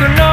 could